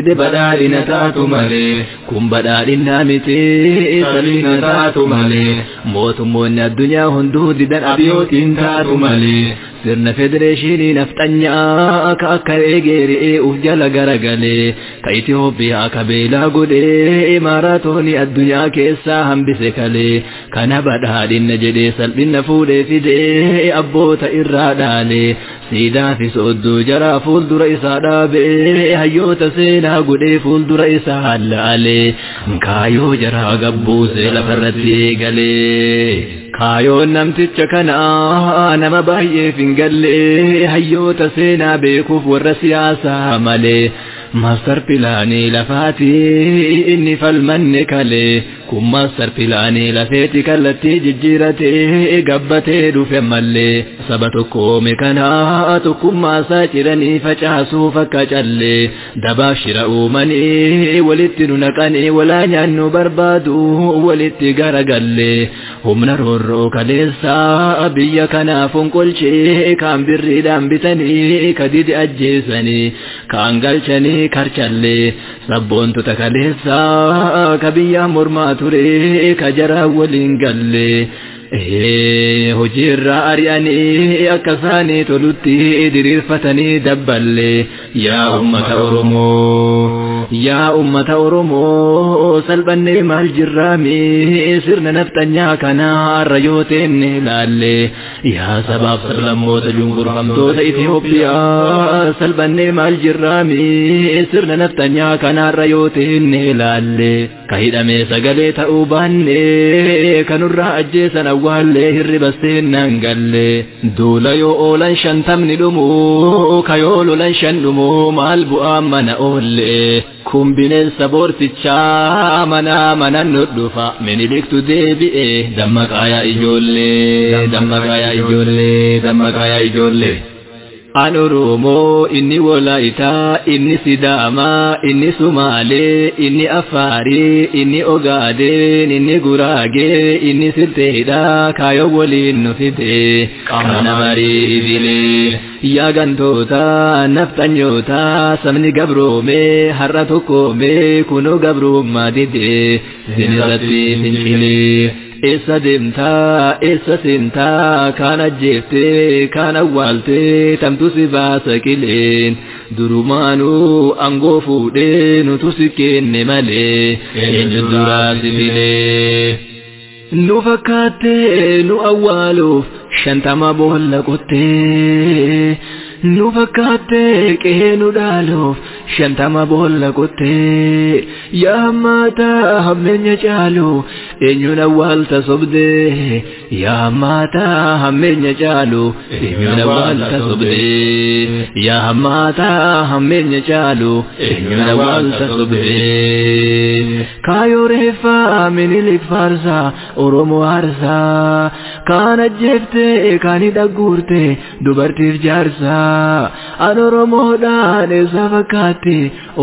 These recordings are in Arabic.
Ide badhaadhina taatu malee kun badhaadhina miti sabiina taatu malee mootummoonni addunyaa hunduu didan abiyyootiin taatu malee sirna federeeshinii nafxanyaa akka akka eegeeri'ee uf jala garagalee ka Itoophiyaa ka kabeelaa godhee imaaraatoonii addunyaa keessaa hambise kalee kana badhaadhina jedhee salphina fuudhee fidee abboota irraa dhaalee siidaa fi sooddoo jaraa fuuldura isaa dhaabee hayyoota seenaa godhee fuuldura isaa laalee kaayoo jaraa gabbuusee lafarratti eegalee. Kaayoon namticha kanaa nama baay'eef hin galle hayyoota seenaa beekuuf warra siyaasaa malee Master pilaanii lafaati inni falmanne kalee. كما سرفلاني لفيتي كالتي ججيرتي قبتي دوفي دفع ملي سبتكو مكنا أتكما ساجرني فجاسو فكجلي دباشر أومني ولت ننقني ولا نانو بربادو ولت غرقلي هم نرورو كليسا بيا كنافون كل شيء كان بردان بتني كديد اجيساني كان قلشني كرشلي Sabboontu takaleessaa kabiyyaa mormaa ture ka jaraa waliin galle. hojiirraa ari'anii akka isaanii tolutti diriirfatanii dabballe yaa ummata oromoo yaa ummata oromoo salphannee maal jirraami sirna nafxanyaa kanaa arra yoo teenne laalle يا سباب سرلموت جنقر خمتوت إثيوبيا سلبني مال جرامي سرنا نفتنيا كان الريوتين لالي كهدمي سقلي تأوباني كنرا أجيسا أولي الربسين ننقلي دولا يو لن شنتمني لمو كيولو لن شنمو مال بؤام من أولي kun bineensa boortichaa manaa manan dhufa miniliktu deebi'e dammaqaayaa ijoollee dammaqaayaa ijoollee dammaqaayaa ijoollee. أنا رومو إني ولايتا إني سداما إني سومالي إني أفاري إني أغادين إني غراغي إني سرتيدا كايو ولين نفيدي قمنا مريدي yaa gantoota naftanyootaa sabni gabroome har'a tokkoome kunoo gabroomaa dide sin irratti fincilee eessa deemtaa eessa seentaa kaan ajjeeftee kaan awwaaltee tamtuu si baasa qileen durumaanuu angoo fuudhee nutu si kenne malee duraan si filee. Nu fakkaattee nu awwaaluuf shantama boolla qottee nu fakkaattee qe'ee nu dhaaluuf shantama boolla qottee yaa hammaata hammeenya chaaloo. eenyuun awwaalta sobdee yaa maataa hammeenya caalu eenyuun awwaalta sobdee yaa maataa hammeenya caalu eenyuun awwaalta sobdee kaayoo reeffaa miniliif faarsaa oromoo harsaa kaan ajjeeftee kaanii dhagguurtee dubartiif jaarsaa an oromoodhaan eessa fakkaatti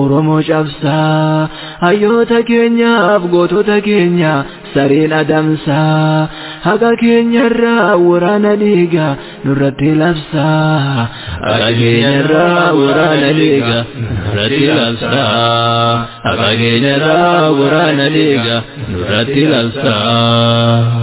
oromoo cabsaa hayyoota keenyaaf gootota keenya sariin adamsaa haqa keenyarraa waraana dhiiga nurratti labsaa haqa keenyarraa waraana dhiiga nurratti labsaa haqa keenyarraa waraana dhiiga nurratti labsaa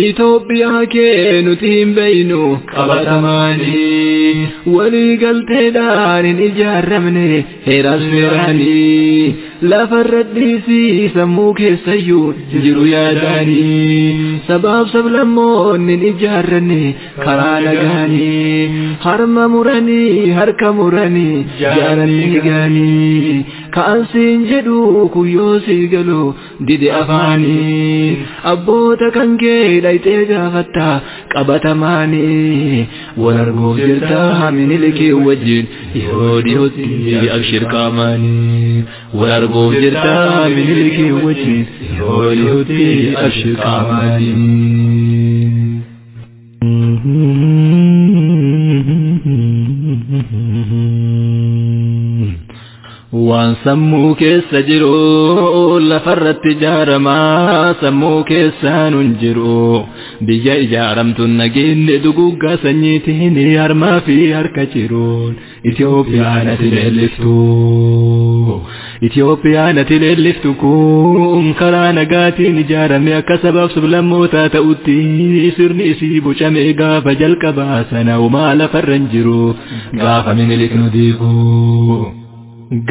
Itoophiyaa kee nuti hin beeynu qabatamaanii walii galteedhaan hin ijaaramne heeras firaanii lafarra dhiisii sammuu keessayyuu jiru yaadanii sabaaf sablammoonni hin ijaarranne karaa nagaanii harma muranii harka muranii jaalanni gaanii. ka'ansiin jedhu kuyyoo si galu didi afaanii abboota kan kee dhayxee gaafatta qabatamaanii wal arguuf jirta haminilikee wajjin yeroo dhiyootti abshir qaamanii wal arguuf jirta haminilikee wajjin yeroo dhiyootti abshir qaamanii waan sammuu keessa jiru lafarratti ijaaramaa sammuu keessaan hin jiru biyya ijaaramtuun nageenye duguggaa sanyiitiin harmaa fi harka jiruun Itiyoophiyaan ati leelliftu. Itiyoophiyaan ati leelliftu kun karaa nagaatiin ijaarame akka sabaaf sub-lammootaa ta'utti sirni isii bocame gaafa jalqabaa sana uumaa lafarra hin jiru gaafa mimiliknu diigu.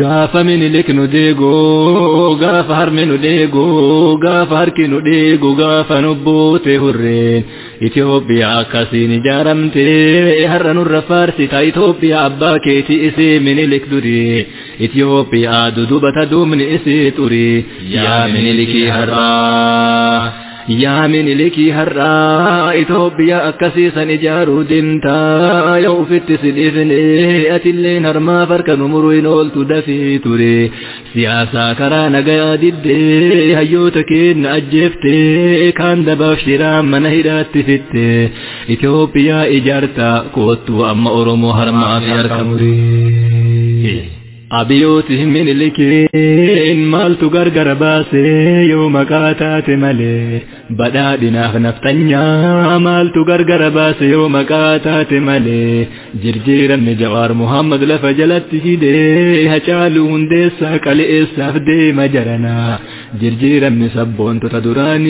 قاف من لك نديغو قاف هر من نديغو قاف هر كي نديغو قاف نبوتي هرين إثيوبيا كاسين جارمتي هر نور فارسي تا إثيوبيا أبا إسي من لك دوري إثيوبيا دودوبة دومن إسي توري يا من لكي هرّا yaa minilikii har'aa Itoophiyaa akkasii san ijaaruu dintaa yoo ufitti si dhiifne atilleen harmaaf harka numuruu ooltu dafii ture siyaasaa karaa nagaa diddee hayyoota keenya ajjeeftee kaan dabaaf shiraa mana hidhaatti fitte Itoophiyaa koottu kootu amma Oromoo harmaaf harka muree. አብዮትህም ምኒልክን ማልቱ ገርገር ባሴ የውመ ቃታቴ መሌ በዳዲናህ ነፍጠኛ ማልቱ ገርገር ባሴ የውመ ቃታቴ መሌ ጅርጂረምኒ ጀዋር ሙሐመድ ለፈ ጀለቲ ሂዴ ሀጫሉ ሁንዴሳ ቀልኤሳፍ ዴመ ጀረና ጅርጂረምኒ ሰቦንቶተ ዱራኒ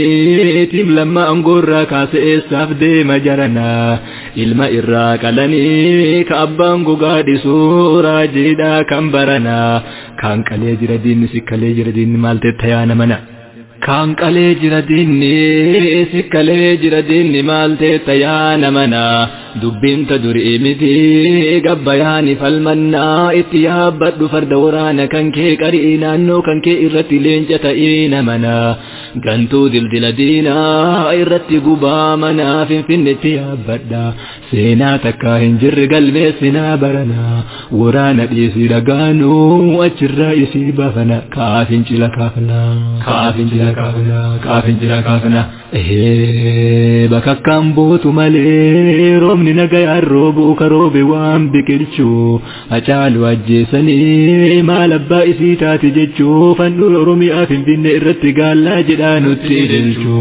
ኢቲም ለማ አንጎራ ካሴኤሳፍ ዴመ ጀረና ilma irraa qalanii ka abbaan gogaadhi suuraa raajiidha kan baranaa kaan qalee jira diinni sikkalee jira diinni qalee jira diinni sikkalee jira diinni maal tetta mana dubbinta durii miti gabbayaani falmannaa itti yaabbadhu farda waraana kan kee qarii naannoo kan kee irratti leenca ta'ii قنتو ذلدل دينا اي إردت قبامنا في فنة يا بدا seenaa takka hinjirre jirre baranaa sinaa waraana dhiisii dhagaanuu achirraa isii baafana kaafin cila kaafna kaafin cila kaafna kaafin cila bootu malee roobni nagayaan roobuu ka roobe waan biqilchu acaalu ajjeesanii maal abbaa isii taati jechuu fannuu oromiyaa finfinne irratti gaallaa jedhaa nutti ililchu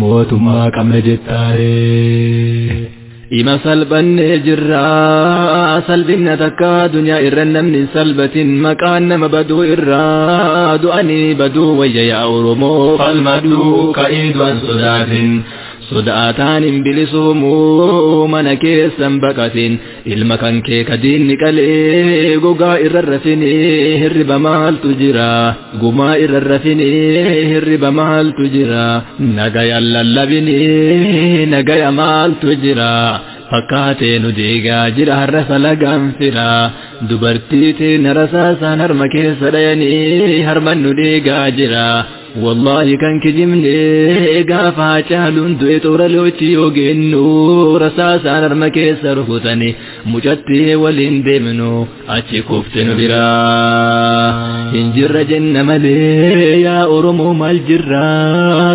mootummaa qabna jettaare. إما سلبا جرا سلبنا تكا دنيا إرن من سلبة مكان مبدو إرا دعني بدو ويا أورمو فالمدو كإيد صدات صدآتان بلسومو من كيسا ilma kan kee kadiinni qalee gogaa irra rafinee hirriba maaltu jira gumaa irra rafinee hirriba maaltu jira nagaya lallabinee nagaya maaltu jira fakkaatee nu deegaa jira har'a salagaan fira dubartii teen harasaasan harma keessa dhayanii harman nu deegaa jira والله كان كجمن قافا جالون دوي طور لوتي وجنو رساسا نرمكي سرفتني مجتي ولين دمنو أتي كفتن برا هنجر جن ملي يا أرمو مال جرا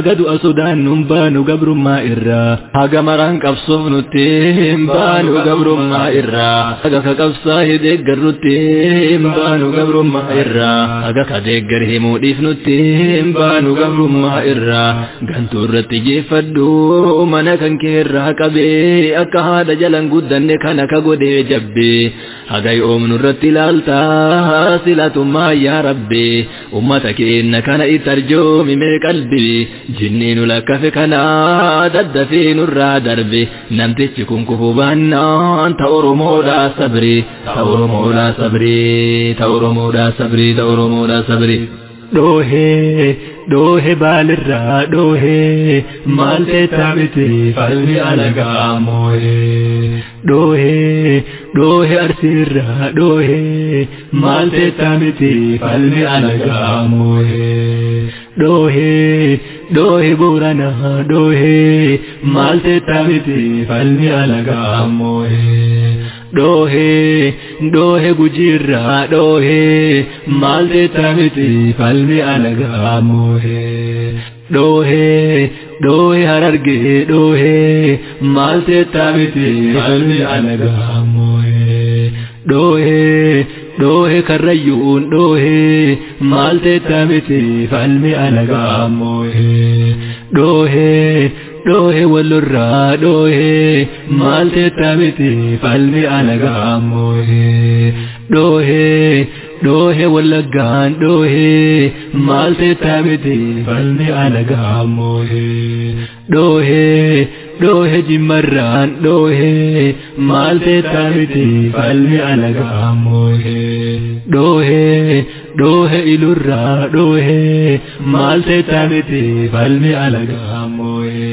قد أسودان نمبانو قبر ما إرا هاقا مران قبصف نتيم بانو قبر ما إرا هاقا قبصا هدق الرتيم بانو قبر ما إرا هاقا قدق هيمو ديف نتيم بانو nu gabrummaa irraa gantuu irratti jeeffadhu mana kan kee irraa qabee akka haadha jalan guddanne kana ka godhee jabbee hagay oomnu irratti ilaaltaa silatummaa yaa rabbee ummata keenna kana itti arjoomime qalbii jinnii nu lakkafe kana daddafee nurraa darbe namtichi kun kufuu baannaan ta oromoodha sabri ta oromoodha sabri ta oromoodha sabri Dohe, dohe balirra dohe, malte tabiti qalbi alagaa mooye. Dohe, dohe arsirra dohe, malte tabiti qalbi alagaa mooye. Dohe, dohe burana dohe, malte tabiti qalbi alagaa mooye. डोहे डोहे गुजिरा डोहे माल देता मिति फल में अलगा मोहे डोहे डोहे हरगे डोहे माल देता मिति फल में अलगा मोहे डोहे डोहे खर्रयून डोहे माल देता मिति फल में अलगा मोहे डोहे ɗo he wallorra ɗo he malte tameti falmi anagamo he ɗo he ɗo he wallagan ɗo he malte tameti falmi anagamo he ɗo he ɗo he jimmarran ɗo he malte tameti falmi anagamo he ɗo he डोहे इलुर्रा डोहे माल से तानिते बल में अलग मोए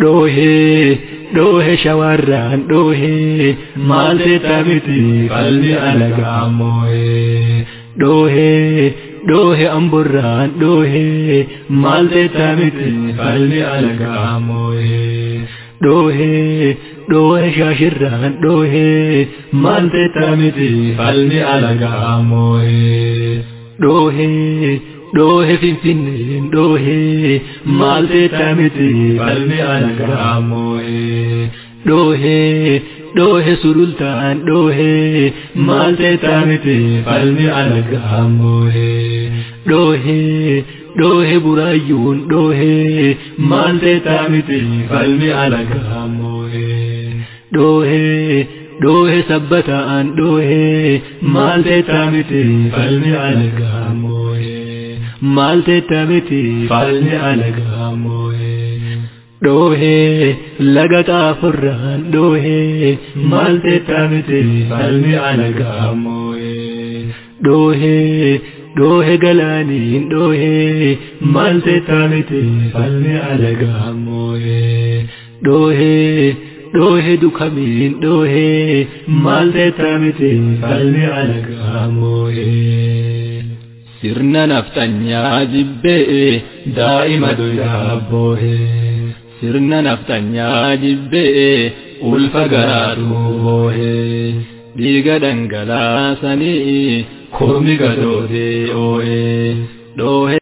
डोहे डोहे शवर्रा डोहे माल से तानिते बल में अलग मोए डोहे डोहे अंबुर्रा डोहे माल से तानिते बल में अलग मोए डोहे ɗohe shashirraan ɗohe malte tamiti falmi alagaamohe ɗohe ɗohe finfinneen ɗohe malte tamiti falmi alagaamohe ɗohe ɗohe surultaan ɗohe malte tamiti falmi alagaamohe ɗohe ɗohe buraayyuun ɗohe malte tamiti falmi alagaamohe dhoohee dhoohee sabbataan dhoohee maal teettaa miti falmi alagaa mooyee maal teettaa miti falmi alagaa mooyee dhoohee laga xaafurraan dhoohee maal teettaa miti falmi alagaa mooyee dhoohee dhoohe galaaniin doohe maal teettaa miti falmi alagaa mooyee dhoohee. ɗohe duka bilin ɗohe malte tamitin falmi alagamohe sirna naftanya jibbe daa'ima doyda boohe sirna naftanya jibbe ulfa garaatu boohe dhiiga dhangalaasanii kurmi gadoote oohe dhoohe